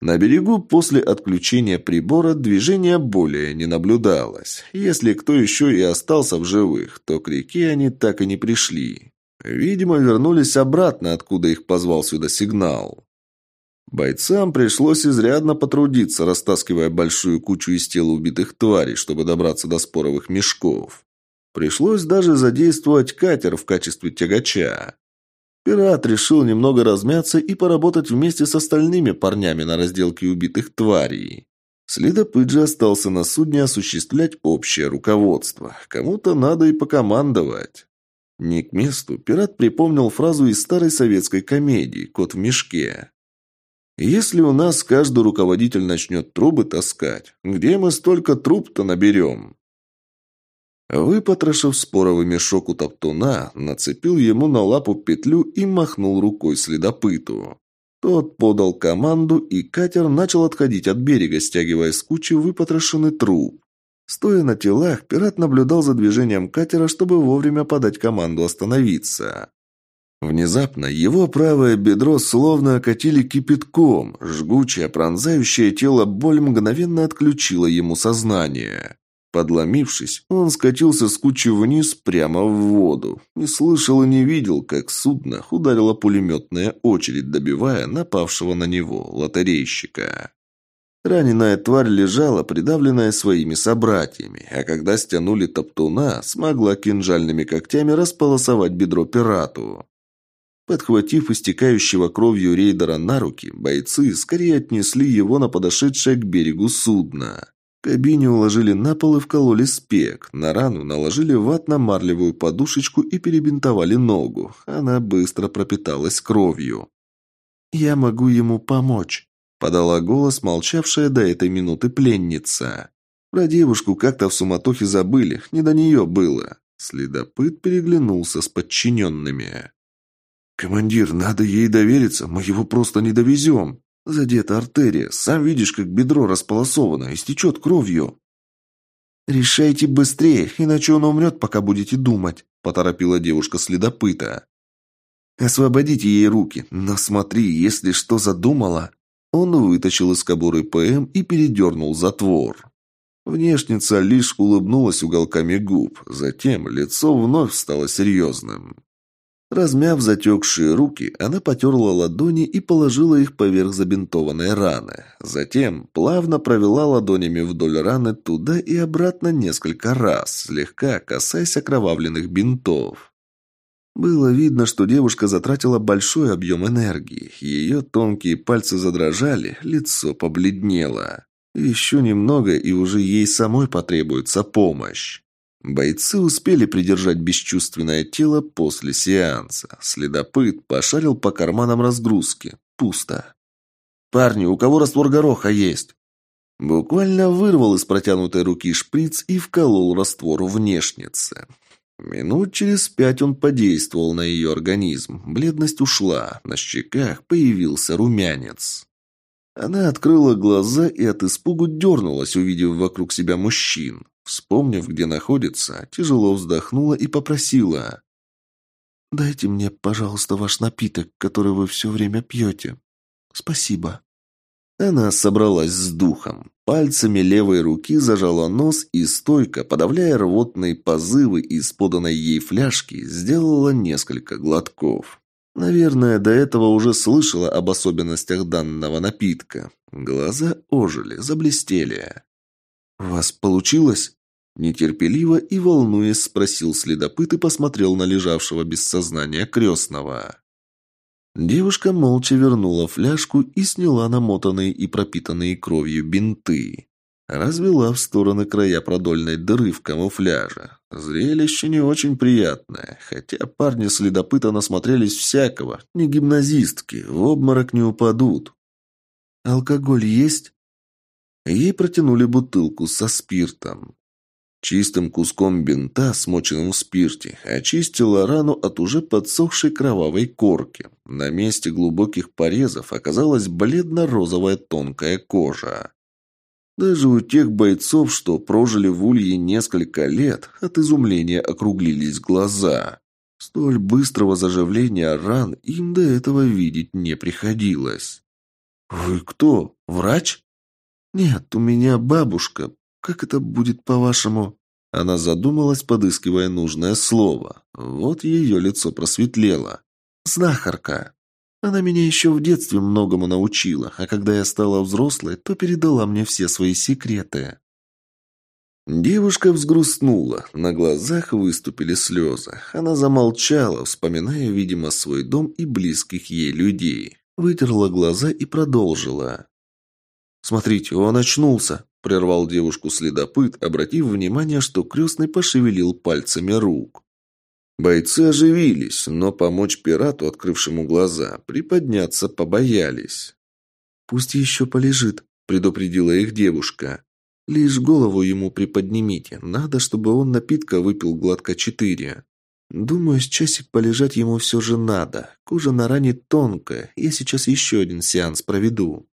На берегу после отключения прибора движения более не наблюдалось. Если кто еще и остался в живых, то к реке они так и не пришли. Видимо, вернулись обратно, откуда их позвал сюда сигнал. Бойцам пришлось изрядно потрудиться, растаскивая большую кучу из тела убитых тварей, чтобы добраться до споровых мешков. Пришлось даже задействовать катер в качестве тягача. Пират решил немного размяться и поработать вместе с остальными парнями на разделке убитых тварей. Следопыт же остался на судне осуществлять общее руководство. Кому-то надо и покомандовать. Не к месту, пират припомнил фразу из старой советской комедии «Кот в мешке». «Если у нас каждый руководитель начнет трубы таскать, где мы столько труб-то наберем?» Выпотрошив споровый мешок у топтуна, нацепил ему на лапу петлю и махнул рукой следопыту. Тот подал команду, и катер начал отходить от берега, стягивая с кучи выпотрошенный труп. Стоя на телах, пират наблюдал за движением катера, чтобы вовремя подать команду остановиться. Внезапно его правое бедро словно окатили кипятком, жгучее, пронзающее тело боль мгновенно отключила ему сознание. Подломившись, он скатился с кучи вниз прямо в воду. Не слышал и не видел, как судно ударила пулеметная очередь, добивая напавшего на него лотерейщика. Раненая тварь лежала, придавленная своими собратьями, а когда стянули топтуна, смогла кинжальными когтями располосовать бедро пирату. Подхватив истекающего кровью рейдера на руки, бойцы скорее отнесли его на подошедшее к берегу судно кабине уложили на пол и вкололи спек. На рану наложили ватно-марлевую подушечку и перебинтовали ногу. Она быстро пропиталась кровью. я могу ему помочь», – подала голос молчавшая до этой минуты пленница. Про девушку как-то в суматохе забыли, не до нее было. Следопыт переглянулся с подчиненными. «Командир, надо ей довериться, мы его просто не довезем. Задета артерия, сам видишь, как бедро располосовано, истечет кровью». «Решайте быстрее, иначе он умрет, пока будете думать», – поторопила девушка следопыта. «Освободите ей руки, но смотри, если что задумала...» Он вытащил из кобуры ПМ и передернул затвор. Внешница лишь улыбнулась уголками губ, затем лицо вновь стало серьезным. Размяв затекшие руки, она потерла ладони и положила их поверх забинтованной раны. Затем плавно провела ладонями вдоль раны туда и обратно несколько раз, слегка касаясь окровавленных бинтов. Было видно, что девушка затратила большой объем энергии. Ее тонкие пальцы задрожали, лицо побледнело. Еще немного, и уже ей самой потребуется помощь. Бойцы успели придержать бесчувственное тело после сеанса. Следопыт пошарил по карманам разгрузки. Пусто. «Парни, у кого раствор гороха есть?» Буквально вырвал из протянутой руки шприц и вколол раствор внешнице. Минут через пять он подействовал на ее организм. Бледность ушла, на щеках появился румянец. Она открыла глаза и от испугу дернулась, увидев вокруг себя мужчин. Вспомнив, где находится, тяжело вздохнула и попросила. «Дайте мне, пожалуйста, ваш напиток, который вы все время пьете. Спасибо». Она собралась с духом. Пальцами левой руки зажала нос и, стойко, подавляя рвотные позывы из поданной ей фляжки, сделала несколько глотков. Наверное, до этого уже слышала об особенностях данного напитка. Глаза ожили, заблестели. «У вас получилось?» Нетерпеливо и волнуясь спросил следопыт и посмотрел на лежавшего без сознания крестного. Девушка молча вернула фляжку и сняла намотанные и пропитанные кровью бинты. Развела в стороны края продольной дыры в камуфляже. Зрелище не очень приятное, хотя парни-следопыта насмотрелись всякого, не гимназистки, в обморок не упадут. «Алкоголь есть?» Ей протянули бутылку со спиртом. Чистым куском бинта, смоченным в спирте, очистила рану от уже подсохшей кровавой корки. На месте глубоких порезов оказалась бледно-розовая тонкая кожа. Даже у тех бойцов, что прожили в Улье несколько лет, от изумления округлились глаза. Столь быстрого заживления ран им до этого видеть не приходилось. «Вы кто? Врач?» «Нет, у меня бабушка. Как это будет, по-вашему?» Она задумалась, подыскивая нужное слово. Вот ее лицо просветлело. «Знахарка. Она меня еще в детстве многому научила, а когда я стала взрослой, то передала мне все свои секреты». Девушка взгрустнула, на глазах выступили слезы. Она замолчала, вспоминая, видимо, свой дом и близких ей людей. Вытерла глаза и продолжила. «Смотрите, он очнулся», – прервал девушку следопыт, обратив внимание, что крестный пошевелил пальцами рук. Бойцы оживились, но помочь пирату, открывшему глаза, приподняться побоялись. «Пусть еще полежит», – предупредила их девушка. «Лишь голову ему приподнимите. Надо, чтобы он напитка выпил гладко четыре. Думаю, с часик полежать ему все же надо. Кожа на ране тонкая. Я сейчас еще один сеанс проведу».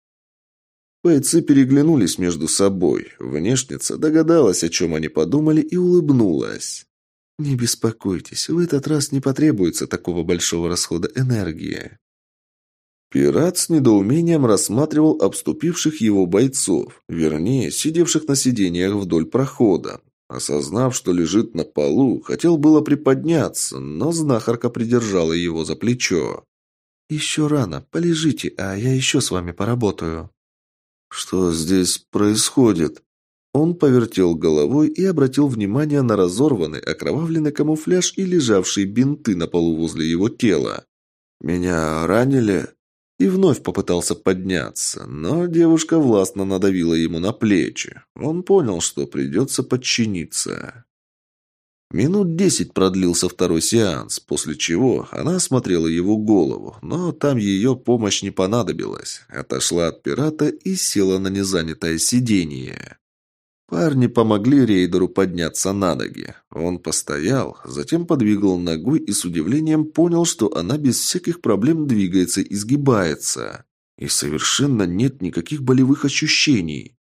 Бойцы переглянулись между собой. Внешница догадалась, о чем они подумали, и улыбнулась. «Не беспокойтесь, в этот раз не потребуется такого большого расхода энергии». Пират с недоумением рассматривал обступивших его бойцов, вернее, сидевших на сиденьях вдоль прохода. Осознав, что лежит на полу, хотел было приподняться, но знахарка придержала его за плечо. «Еще рано, полежите, а я еще с вами поработаю». «Что здесь происходит?» Он повертел головой и обратил внимание на разорванный, окровавленный камуфляж и лежавшие бинты на полу возле его тела. «Меня ранили?» И вновь попытался подняться, но девушка властно надавила ему на плечи. Он понял, что придется подчиниться. Минут десять продлился второй сеанс, после чего она осмотрела его голову, но там ее помощь не понадобилась. Отошла от пирата и села на незанятое сиденье. Парни помогли рейдеру подняться на ноги. Он постоял, затем подвигал ногой и с удивлением понял, что она без всяких проблем двигается и сгибается. И совершенно нет никаких болевых ощущений.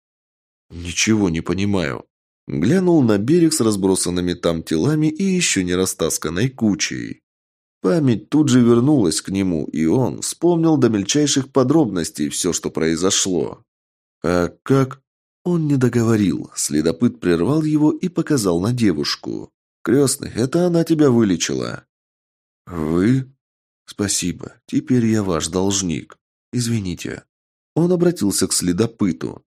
«Ничего не понимаю», Глянул на берег с разбросанными там телами и еще не растасканной кучей. Память тут же вернулась к нему, и он вспомнил до мельчайших подробностей все, что произошло. «А как?» Он не договорил. Следопыт прервал его и показал на девушку. «Крестный, это она тебя вылечила». «Вы?» «Спасибо. Теперь я ваш должник. Извините». Он обратился к следопыту.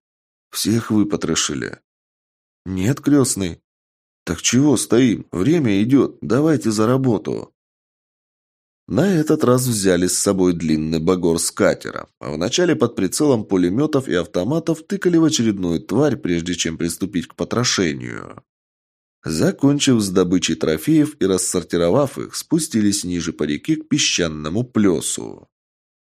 «Всех вы потрошили. «Нет, крестный». «Так чего стоим? Время идет. Давайте за работу». На этот раз взяли с собой длинный багор с катера, а вначале под прицелом пулеметов и автоматов тыкали в очередную тварь, прежде чем приступить к потрошению. Закончив с добычей трофеев и рассортировав их, спустились ниже по реке к песчаному плесу.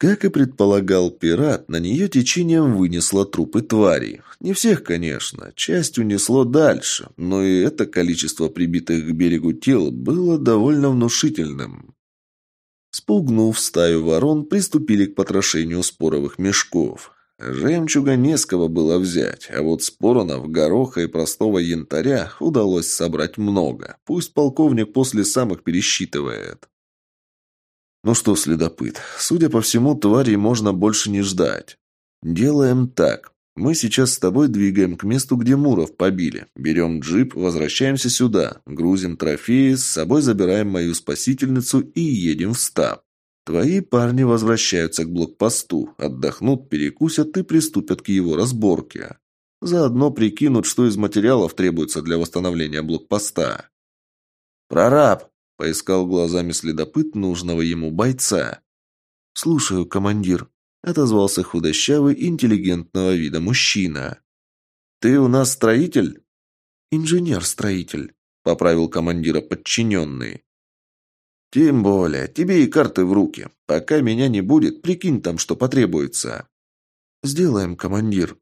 Как и предполагал пират, на нее течением вынесло трупы тварей. Не всех, конечно, часть унесло дальше, но и это количество прибитых к берегу тел было довольно внушительным. Спугнув стаю ворон, приступили к потрошению споровых мешков. Жемчуга не с кого было взять, а вот споронов, гороха и простого янтаря удалось собрать много. Пусть полковник после самых пересчитывает. «Ну что, следопыт, судя по всему, тварей можно больше не ждать. Делаем так. Мы сейчас с тобой двигаем к месту, где Муров побили. Берем джип, возвращаемся сюда, грузим трофеи, с собой забираем мою спасительницу и едем в стаб. Твои парни возвращаются к блокпосту, отдохнут, перекусят и приступят к его разборке. Заодно прикинут, что из материалов требуется для восстановления блокпоста. «Прораб!» Поискал глазами следопыт нужного ему бойца. «Слушаю, командир», — отозвался худощавый, интеллигентного вида мужчина. «Ты у нас строитель?» «Инженер-строитель», — поправил командира подчиненный. «Тем более, тебе и карты в руки. Пока меня не будет, прикинь там, что потребуется». «Сделаем, командир»,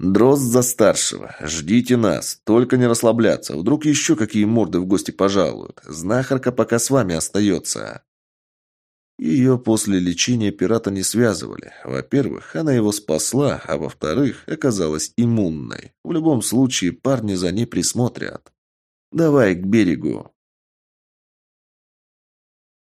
«Дрозд за старшего. Ждите нас. Только не расслабляться. Вдруг еще какие морды в гости пожалуют. Знахарка пока с вами остается». Ее после лечения пирата не связывали. Во-первых, она его спасла, а во-вторых, оказалась иммунной. В любом случае, парни за ней присмотрят. «Давай к берегу».